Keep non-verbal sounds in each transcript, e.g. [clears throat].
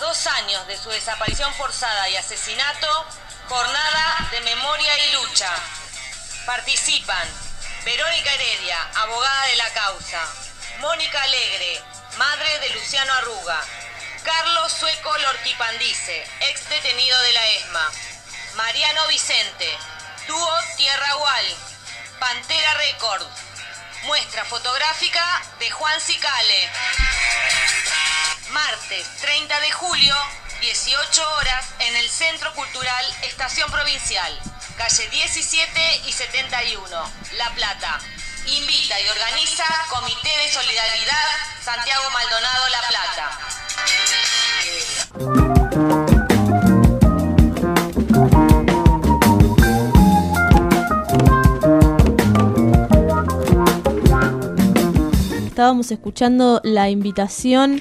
Dos años de su desaparición forzada y asesinato, jornada de memoria y lucha. Participan Verónica Heredia, abogada de la causa, Mónica Alegre, madre de Luciano Arruga, Carlos Sueco Lorquipandice, ex detenido de la ESMA, Mariano Vicente, dúo Tierra Gual, Pantera Records, muestra fotográfica de Juan Cicale. Martes 30 de julio, 18 horas, en el Centro Cultural Estación Provincial, calle 17 y 71, La Plata. Invita y organiza Comité de Solidaridad Santiago Maldonado La Plata. Estábamos escuchando la invitación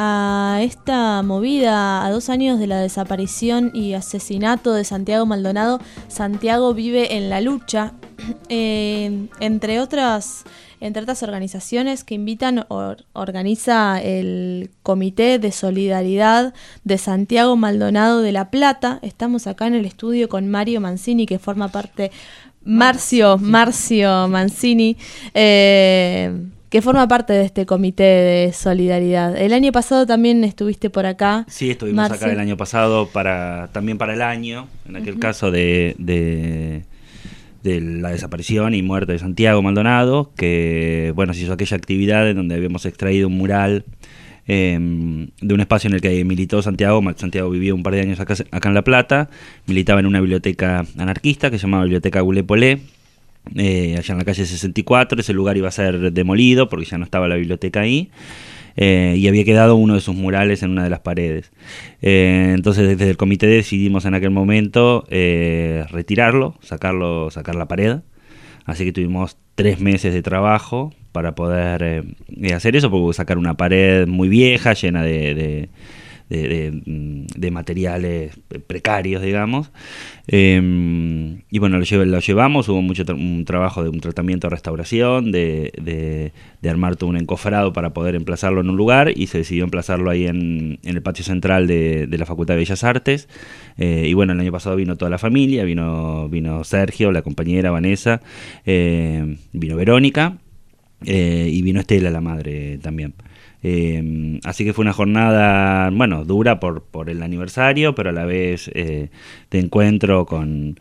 a esta movida a dos años de la desaparición y asesinato de Santiago Maldonado. Santiago vive en la lucha, [clears throat] eh, entre otras entre otras organizaciones que invitan, organiza el Comité de Solidaridad de Santiago Maldonado de La Plata. Estamos acá en el estudio con Mario Mancini, que forma parte, Marcio, Marcio Mancini, eh, que forma parte de este comité de solidaridad. El año pasado también estuviste por acá. Sí, estuvimos acá el año pasado para también para el año, en aquel caso de, de, la desaparición y muerte de Santiago Maldonado, que bueno, se hizo aquella actividad en donde habíamos extraído un mural em, de un espacio en el que militó Santiago. Santiago vivió un par de años acá, acá en La Plata, militaba en una biblioteca anarquista que se llamaba Biblioteca Gulepolé eh, allá en la calle 64. Ese lugar iba a ser demolido porque ya no estaba la biblioteca ahí. Eh, y había quedado uno de sus murales en una de las paredes. Eh, entonces desde el comité decidimos en aquel momento retirarlo, sacarlo, sacar la pared. Así que tuvimos tres meses de trabajo para poder hacer eso, porque sacar una pared muy vieja, llena de de, materiales precarios, digamos. Em, y bueno, lo, llevamos, hubo mucho un trabajo de un tratamiento de restauración, de, armar todo un encofrado para poder emplazarlo en un lugar y se decidió emplazarlo ahí en, el patio central de, la Facultad de Bellas Artes. Eh, y bueno, el año pasado vino toda la familia, vino, vino Sergio, la compañera Vanessa, eh, vino Verónica. Eh, y vino Estela, la madre también. Eh, así que fue una jornada, bueno, dura por, por el aniversario, pero a la vez eh, de encuentro con,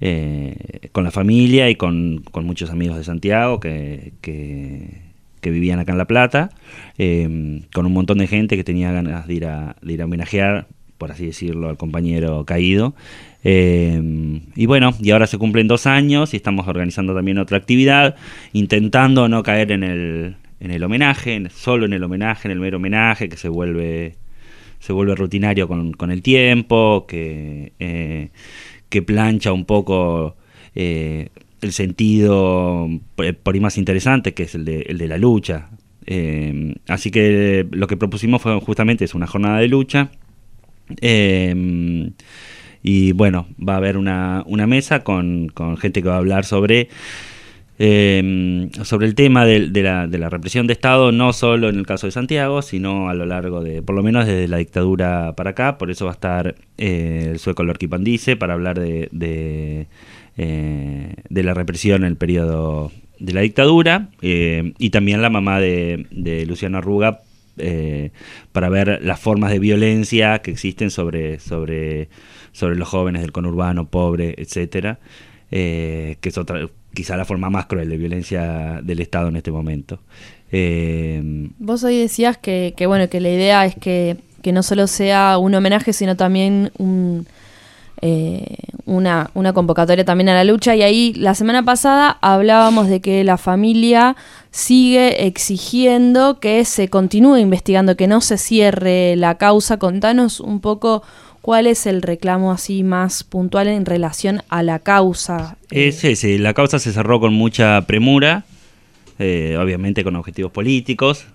eh, con la familia y con, muchos amigos de Santiago que, que, vivían acá en La Plata, con un montón de gente que tenía ganas de ir a, ir a homenajear, por así decirlo, al compañero caído. y bueno, y ahora se cumplen dos años y estamos organizando también otra actividad, intentando no caer en el, en el homenaje, solo en el homenaje, en el mero homenaje, que se vuelve, se vuelve rutinario con, con el tiempo, que, eh, que plancha un poco eh, el sentido por ahí más interesante, que es el de, el de la lucha. Eh, así que lo que propusimos fue justamente es una jornada de lucha. y bueno, va a haber una, una mesa con, con gente que va a hablar sobre eh, sobre el tema de, la, represión de Estado, no solo en el caso de Santiago, sino a lo largo de, por lo menos desde la dictadura para acá, por eso va a estar eh, el sueco Lorquipandice para hablar eh, de, la represión en el periodo de la dictadura, eh, y también la mamá de, Luciano Arruga para ver las formas de violencia que existen sobre, sobre, sobre los jóvenes del conurbano, pobre, etcétera. que es otra quizá la forma más cruel de violencia del Estado en este momento. Eh, Vos hoy decías que, bueno, que la idea es que, no solo sea un homenaje, sino también un, eh, una, una, convocatoria también a la lucha. Y ahí la semana pasada hablábamos de que la familia sigue exigiendo que se continúe investigando, que no se cierre la causa. Contanos un poco ¿Cuál es el reclamo así más puntual en relación a la causa? Es ese, la causa se cerró con mucha premura, eh, obviamente con objetivos políticos,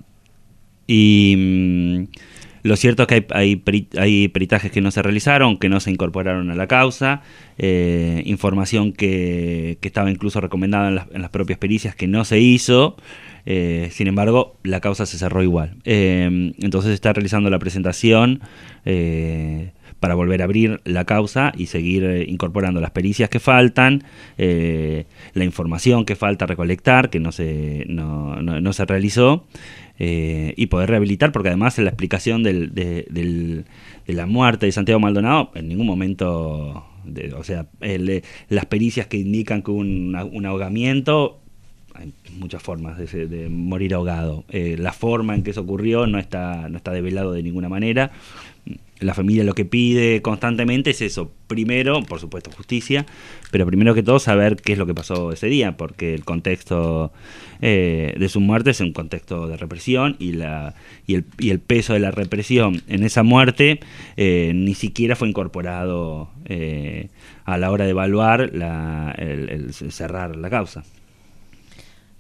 y mm, lo cierto es que hay, hay, peritajes que no se realizaron, que no se incorporaron a la causa, eh, información que, estaba incluso recomendada en las, propias pericias que no se hizo. Eh, sin embargo, la causa se cerró igual. Eh, entonces se está realizando la presentación para volver a abrir la causa y seguir incorporando las pericias que faltan, la información que falta recolectar, que no se, no, no se realizó. Eh, y poder rehabilitar, porque además en la explicación del, de, la muerte de Santiago Maldonado, en ningún momento, o sea, las pericias que indican que hubo un, ahogamiento, hay muchas formas de, morir ahogado. Eh, la forma en que eso ocurrió no está, no está develado de ninguna manera la familia lo que pide constantemente es eso. Primero, por supuesto, justicia, pero primero que todo saber qué es lo que pasó ese día, porque el contexto eh, de su muerte es un contexto de represión y, la, y, el, y el peso de la represión en esa muerte eh, ni siquiera fue incorporado eh, a la hora de evaluar la, el cerrar la causa.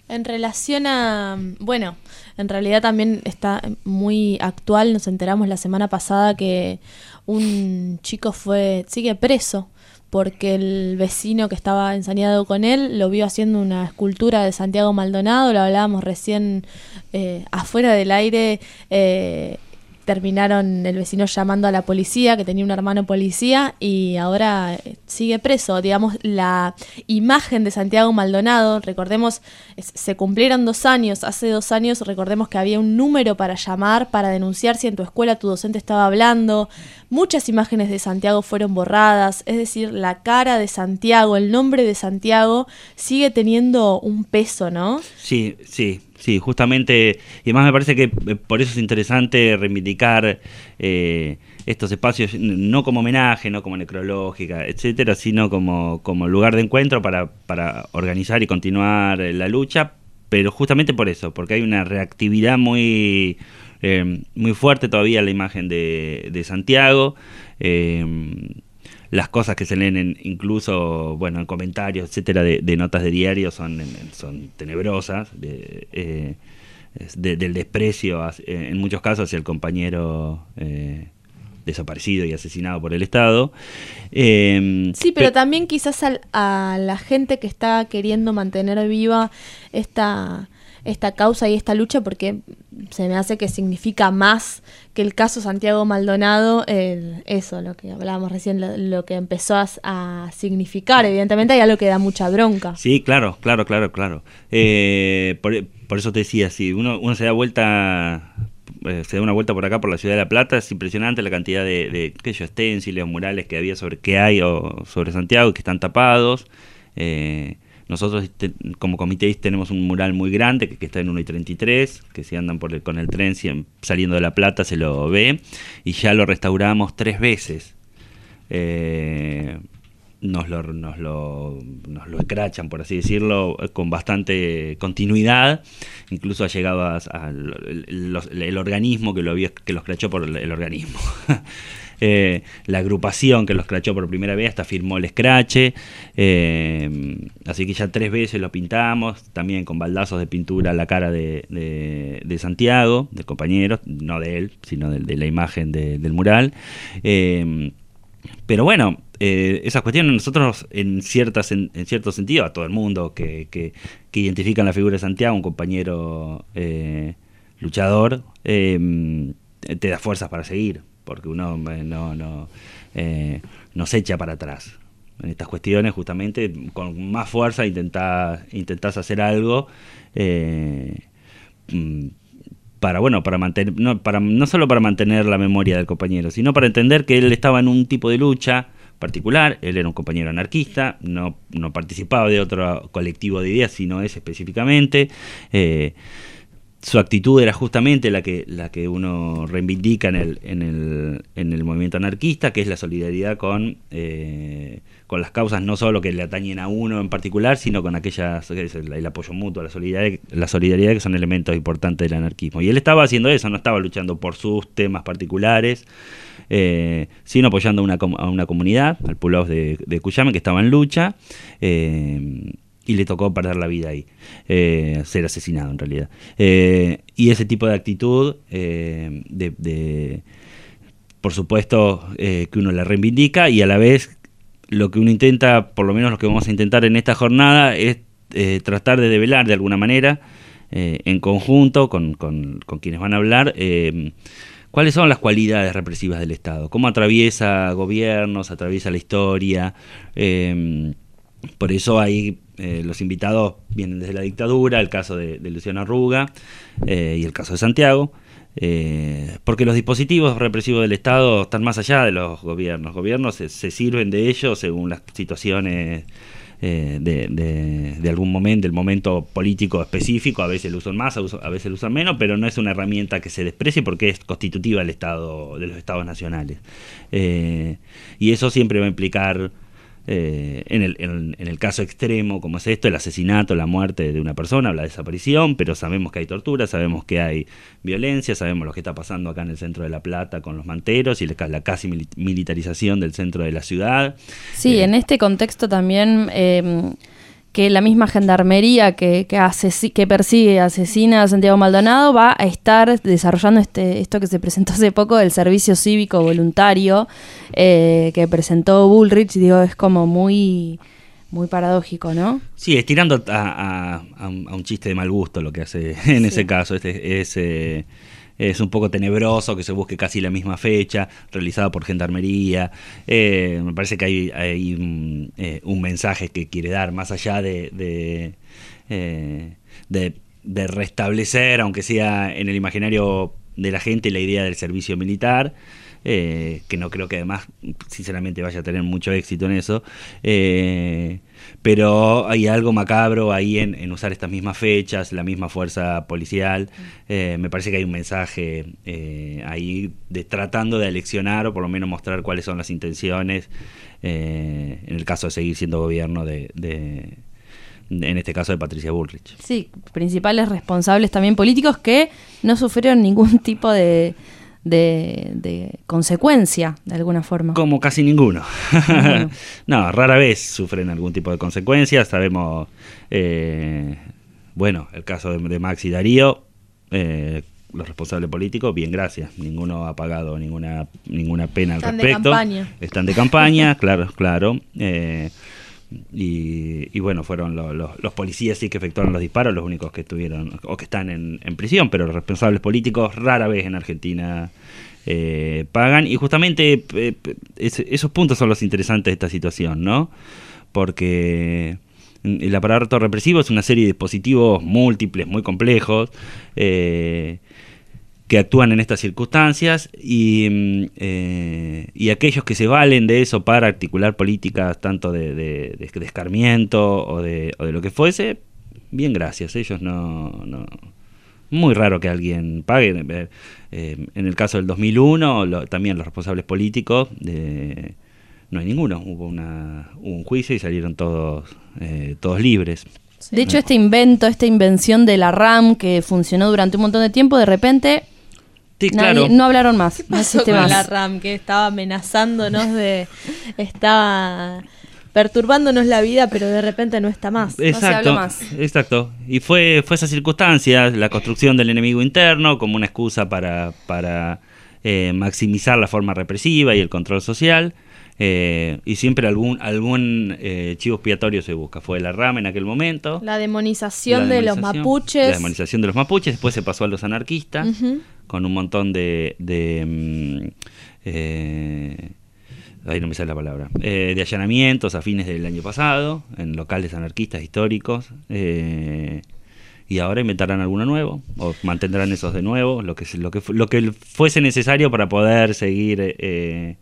En relación a, bueno, en realidad también está muy actual, nos enteramos la semana pasada que un chico fue, sigue preso porque el vecino que estaba ensañado con él lo vio haciendo una escultura de Santiago Maldonado, lo hablábamos recién eh, afuera del aire, eh, terminaron el vecino llamando a la policía, que tenía un hermano policía, y ahora eh, sigue preso. Digamos, la imagen de Santiago Maldonado, recordemos, se cumplieron dos años, hace dos años recordemos que había un número para llamar, para denunciar si en tu escuela tu docente estaba hablando. Muchas imágenes de Santiago fueron borradas, es decir, la cara de Santiago, el nombre de Santiago sigue teniendo un peso, ¿no? Sí, sí, Sí, justamente, y además me parece que eh, por eso es interesante reivindicar eh, estos espacios, no como homenaje, no como necrológica, etcétera, sino como, como lugar de encuentro para, para organizar y continuar la lucha, pero justamente por eso, porque hay una reactividad muy, eh, muy fuerte todavía en la imagen de, de Santiago las cosas que se leen incluso bueno en comentarios etcétera de, notas de diario son son tenebrosas eh, del desprecio eh, en muchos casos hacia el compañero eh, desaparecido y asesinado por el Estado. sí, pero también quizás a la gente que está queriendo mantener viva esta esta causa y esta lucha porque se me hace que significa más que el caso Santiago Maldonado, eso, lo que hablábamos recién, lo, que empezó a, significar. Evidentemente hay algo que da mucha bronca. Sí, claro, claro, claro, claro. Eh, por, eso te decía, si uno, uno se da vuelta eh, se da una vuelta por acá por la ciudad de La Plata, es impresionante la cantidad de, de sé yo, murales que había sobre que hay o sobre Santiago que están tapados. Eh, nosotros este, como comité tenemos un mural muy grande que, está en 1 y 33, que si andan por con el tren saliendo de La Plata se lo ve, y ya lo restauramos tres veces. Eh, nos lo, nos, lo, nos lo escrachan, por así decirlo, con bastante continuidad. Incluso ha llegado al el, organismo que lo, había, que lo escrachó por el organismo. [laughs] Eh, la agrupación que lo escrachó por primera vez hasta firmó el escrache, eh, así que ya tres veces lo pintamos, también con baldazos de pintura la cara de, de, Santiago, del compañero, no de él, sino de, la imagen del mural. Eh, pero bueno, esas cuestiones nosotros en ciertas en, cierto sentido a todo el mundo que, que, que identifican la figura de Santiago un compañero luchador te da fuerzas para seguir porque uno no, no, eh, se echa para atrás. En estas cuestiones, justamente, con más fuerza intentás, intentás hacer algo eh, mm, para, bueno, para mantener, no, para, no solo para mantener la memoria del compañero, sino para entender que él estaba en un tipo de lucha particular, él era un compañero anarquista, no, no participaba de otro colectivo de ideas, sino ese específicamente. Eh, su actitud era justamente la que, la que uno reivindica en el, en el, en el movimiento anarquista, que es la solidaridad con, eh, con las causas no solo que le atañen a uno en particular, sino con aquellas, el, apoyo mutuo, la solidaridad, la solidaridad que son elementos importantes del anarquismo. Y él estaba haciendo eso, no estaba luchando por sus temas particulares, eh, sino apoyando a una, a una comunidad, al pueblo de, de que estaba en lucha. Eh, y le tocó perder la vida ahí, eh, ser asesinado en realidad. Eh, y ese tipo de actitud, eh, de, por supuesto, que uno la reivindica y a la vez lo que uno intenta, por lo menos lo que vamos a intentar en esta jornada, es tratar de develar de alguna manera, en conjunto con, con, quienes van a hablar, cuáles son las cualidades represivas del Estado, cómo atraviesa gobiernos, atraviesa la historia. Por eso hay eh, los invitados vienen desde la dictadura, el caso de, Luciano Arruga eh, y el caso de Santiago, eh, porque los dispositivos represivos del Estado están más allá de los gobiernos. Los gobiernos se, sirven de ellos según las situaciones de, algún momento, del momento político específico, a veces lo usan más, a veces lo usan menos, pero no es una herramienta que se desprecie porque es constitutiva del Estado, de los estados nacionales. y eso siempre va a implicar eh, en, el, en, el, caso extremo, como es esto, el asesinato, la muerte de una persona, la desaparición, pero sabemos que hay tortura, sabemos que hay violencia, sabemos lo que está pasando acá en el centro de La Plata con los manteros y la, casi militarización del centro de la ciudad. Sí, eh, en este contexto también... Eh, que la misma gendarmería que, que, que persigue, asesina a Santiago Maldonado, va a estar desarrollando este, esto que se presentó hace poco, el servicio cívico voluntario eh, que presentó Bullrich, digo, es como muy muy paradójico, ¿no? Sí, estirando a, a, un chiste de mal gusto lo que hace en ese caso. Este, es, eh, es un poco tenebroso que se busque casi la misma fecha, realizado por Gendarmería. Eh, me parece que hay, hay eh, un, mensaje que quiere dar, más allá de, de, eh, de, restablecer, aunque sea en el imaginario de la gente, la idea del servicio militar. que no creo que además, sinceramente, vaya a tener mucho éxito en eso. Eh, pero hay algo macabro ahí en, usar estas mismas fechas, la misma fuerza policial. Eh, me parece que hay un mensaje eh, ahí de tratando de aleccionar o por lo menos mostrar cuáles son las intenciones eh, en el caso de seguir siendo gobierno de, en este caso de Patricia Bullrich. Sí, principales responsables también políticos que no sufrieron ningún [laughs] tipo de de, consecuencia, de alguna forma. Como casi ninguno. [laughs] no, rara vez sufren algún tipo de consecuencias. Sabemos, eh, bueno, el caso de, Max y Darío, eh, los responsables políticos, bien, gracias. Ninguno ha pagado ninguna, ninguna pena al respecto. Están de campaña. Están de campaña, [laughs] claro, claro. Eh, y, bueno, fueron los policías sí que efectuaron los disparos, los únicos que estuvieron o que están en, prisión, pero los responsables políticos rara vez en Argentina eh, pagan. Y justamente eh, esos puntos son los interesantes de esta situación, ¿no? Porque el aparato represivo es una serie de dispositivos múltiples, muy complejos. Eh, que actúan en estas circunstancias y, mm, eh, y, aquellos que se valen de eso para articular políticas tanto de, de, escarmiento o de, o de, lo que fuese, bien gracias, ellos no... no muy raro que alguien pague. Eh, eh, en el caso del 2001, también los responsables políticos, no hay ninguno. Hubo, una, un juicio y salieron todos, todos libres. De hecho, este invento, esta invención de la RAM que funcionó durante un montón de tiempo, de repente no hablaron más. ¿Qué pasó con la RAM que estaba amenazándonos de. estaba perturbándonos la vida, pero de repente no está más. Exacto, más. exacto. Y fue, fue esa circunstancia, la construcción del enemigo interno como una excusa para, para eh, maximizar la forma represiva y el control social. Eh, y siempre algún algún eh, chivo expiatorio se busca. Fue la RAM en aquel momento. La demonización, de los mapuches. La demonización de los mapuches. Después se pasó a los anarquistas con un montón de... de mm, eh, ahí no me sale la palabra, eh, de allanamientos a fines del año pasado en locales anarquistas históricos. Eh, y ahora inventarán alguno nuevo o mantendrán esos de nuevo, lo que, lo que, lo que fuese necesario para poder seguir eh,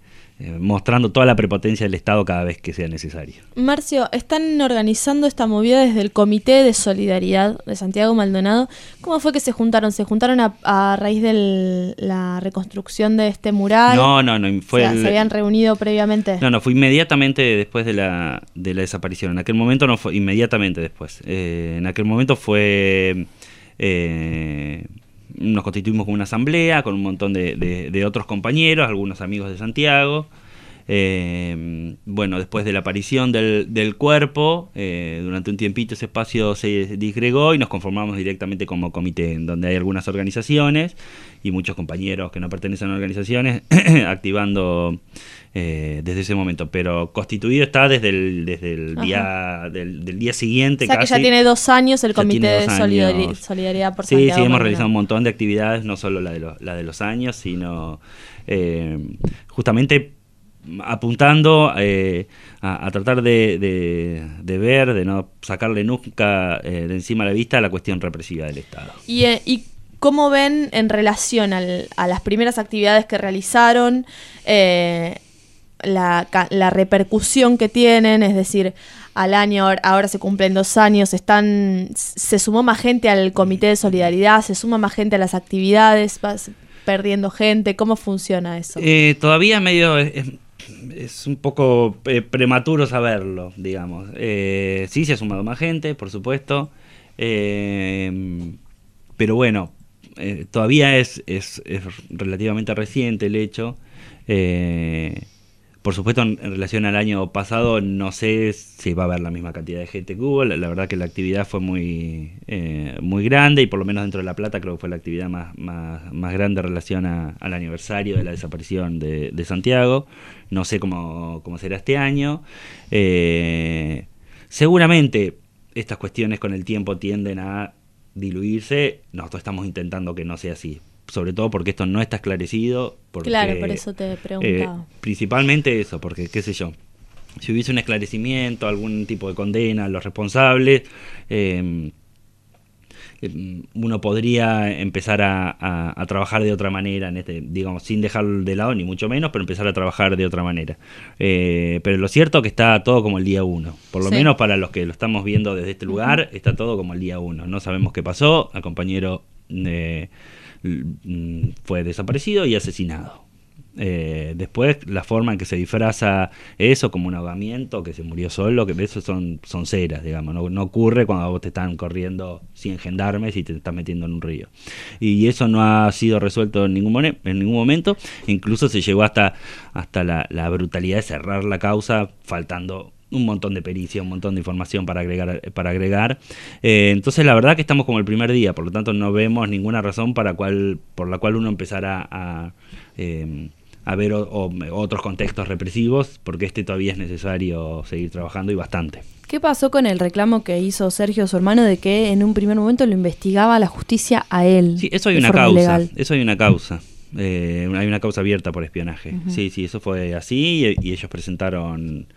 mostrando toda la prepotencia del Estado cada vez que sea necesario. Marcio, están organizando esta movida desde el Comité de Solidaridad de Santiago Maldonado. ¿Cómo fue que se juntaron? ¿Se juntaron a, raíz de la reconstrucción de este mural? No, no, no. Fue ¿Se habían reunido previamente? No, no, fue inmediatamente después de la, de la desaparición. En aquel momento no fue inmediatamente después. Eh, en aquel momento fue... Eh, nos constituimos como una asamblea con un montón de, otros compañeros, algunos amigos de Santiago, Eh, bueno, después de la aparición del, del cuerpo, eh, durante un tiempito ese espacio se disgregó y nos conformamos directamente como comité, en donde hay algunas organizaciones y muchos compañeros que no pertenecen a organizaciones [coughs] activando eh, desde ese momento. Pero constituido está desde el, desde el día del, día siguiente. O sea que ya tiene dos años el Comité de Solidaridad por Sí, sí, hemos realizado un montón de actividades, no solo la de, la de los años, sino justamente apuntando eh, a, tratar de, ver, de no sacarle nunca eh, de encima la vista la cuestión represiva del Estado. ¿Y, eh, y cómo ven en relación a las primeras actividades que realizaron la, la, repercusión que tienen? Es decir, al año, ahora se cumplen dos años, están se sumó más gente al Comité de Solidaridad, se suma más gente a las actividades, perdiendo gente, ¿cómo funciona eso? todavía medio es un poco eh, prematuro saberlo, digamos. Eh, sí, se ha sumado más gente, por supuesto. Eh, pero bueno, todavía es, es, es, relativamente reciente el hecho. Por supuesto, en, relación al año pasado, no sé si va a haber la misma cantidad de gente que hubo. La, verdad que la actividad fue muy, eh, muy grande y por lo menos dentro de La Plata creo que fue la actividad más, más, grande en relación al aniversario de la desaparición de, Santiago. No sé cómo, cómo será este año. Eh, seguramente estas cuestiones con el tiempo tienden a diluirse. Nosotros estamos intentando que no sea así sobre todo porque esto no está esclarecido. claro, por eso te preguntaba. Eh, principalmente eso, porque qué sé yo, si hubiese un esclarecimiento, algún tipo de condena a los responsables, em, em, uno podría empezar a, trabajar de otra manera, en este, digamos, sin dejarlo de lado, ni mucho menos, pero empezar a trabajar de otra manera. Eh, pero lo cierto es que está todo como el día uno, por lo menos para los que lo estamos viendo desde este lugar, está todo como el día uno. No sabemos qué pasó, al compañero... Mm, fue desaparecido y asesinado. Eh, después, la forma en que se disfraza eso como un ahogamiento, que se murió solo, que eso son, son ceras, digamos. No, ocurre cuando vos te están corriendo 100 gendarmes y te estás metiendo en un río. Y eso no ha sido resuelto en ningún, en ningún momento. Incluso se llegó hasta, hasta la brutalidad de cerrar la causa, faltando un montón de pericia, un montón de información para agregar. Para agregar. Eh, entonces la verdad que estamos como el primer día, por lo tanto no vemos ninguna razón para cual, por la cual uno empezara a, eh, a ver otros contextos represivos, porque este todavía es necesario seguir trabajando y bastante. ¿Qué pasó con el reclamo que hizo Sergio, su hermano, de que en un primer momento lo investigaba la justicia a él? Sí, eso hay una causa. Eso hay una causa. Eh, hay una causa abierta por espionaje. Sí, sí, eso fue así y ellos presentaron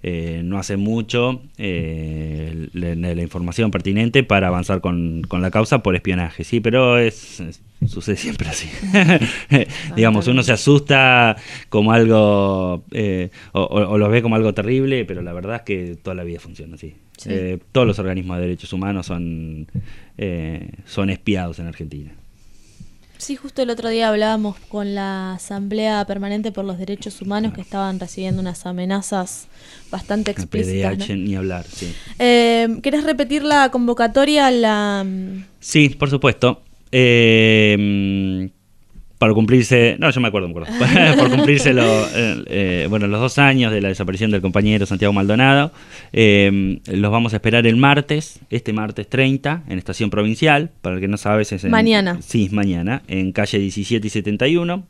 eh, no hace mucho eh, la, información pertinente para avanzar con, la causa por espionaje, sí, pero es, sucede siempre así. [laughs] Digamos, uno se asusta como algo, eh, o, lo ve como algo terrible, pero la verdad es que toda la vida funciona así. todos los organismos de derechos humanos son, son espiados en Argentina. Sí, justo el otro día hablábamos con la Asamblea Permanente por los Derechos Humanos que estaban recibiendo unas amenazas bastante explícitas. PDH, ni hablar, sí. Eh, ¿Querés repetir la convocatoria? La... Sí, por supuesto. Eh, para cumplirse, no, yo me acuerdo, me acuerdo, [laughs] por cumplirse eh, eh, bueno, los dos años de la desaparición del compañero Santiago Maldonado, eh, los vamos a esperar el martes, este martes 30, en Estación Provincial, para el que no sabe es en, Mañana. Sí, mañana, en calle 17 y 71,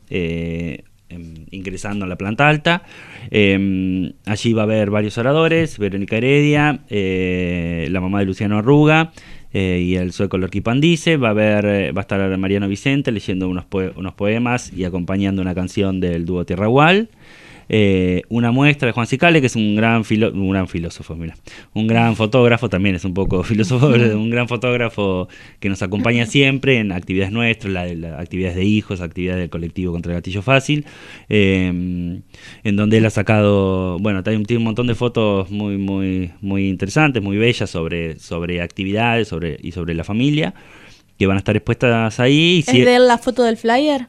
ingresando a la planta alta. allí va a haber varios oradores, Verónica Heredia, la mamá de Luciano Arruga, eh, y el sueco Lorqui Pandice. Va a, ver, eh, va a estar Mariano Vicente leyendo unos, unos poemas y acompañando una canción del dúo Tierragual. Eh, una muestra de Juan Cicale, que es un gran, un gran filósofo, mira, un gran fotógrafo, también es un poco [laughs] filósofo, un gran fotógrafo que nos acompaña siempre en actividades nuestras, la, actividades de hijos, actividades del colectivo contra el gatillo fácil, em, en donde él ha sacado, bueno, tiene un montón de fotos muy, muy, muy interesantes, muy bellas sobre, sobre actividades sobre, y sobre la familia, que van a estar expuestas ahí. ¿Es de la foto del flyer?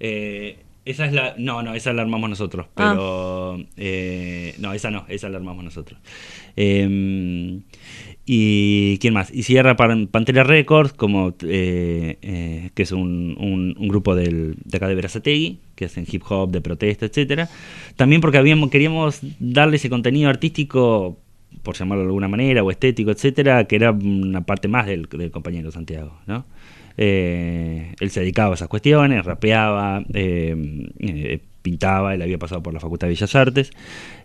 Eh, Esa es la. No, no, esa la armamos nosotros. Ah. Pero. eh, no, esa no, esa la armamos nosotros. Eh, y quién más? Y cierra Pan- Pantera Records, como eh, eh, que es un, un- un grupo del, de acá de Verazategui, que hacen hip hop, de protesta, etcétera. También porque habíamos, queríamos darle ese contenido artístico, por llamarlo de alguna manera, o estético, etcétera, que era una parte más del, del compañero Santiago, ¿no? Eh, él se dedicaba a esas cuestiones, rapeaba, eh, eh, pintaba, él había pasado por la Facultad de Bellas Artes.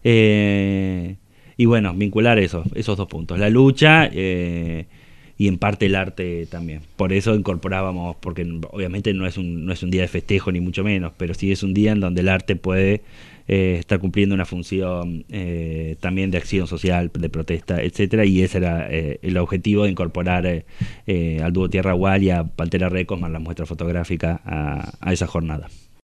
Eh, y bueno, vincular esos, esos dos puntos, la lucha y en parte el arte también. Por eso incorporábamos, porque obviamente no es, un, no es un día de festejo ni mucho menos, pero sí es un día en donde el arte puede eh, estar cumpliendo una función eh, también de acción social, de protesta, etcétera, y ese era eh, el objetivo de incorporar eh, al dúo Tierra Gual y a Pantera Records más la muestra fotográfica a esa jornada.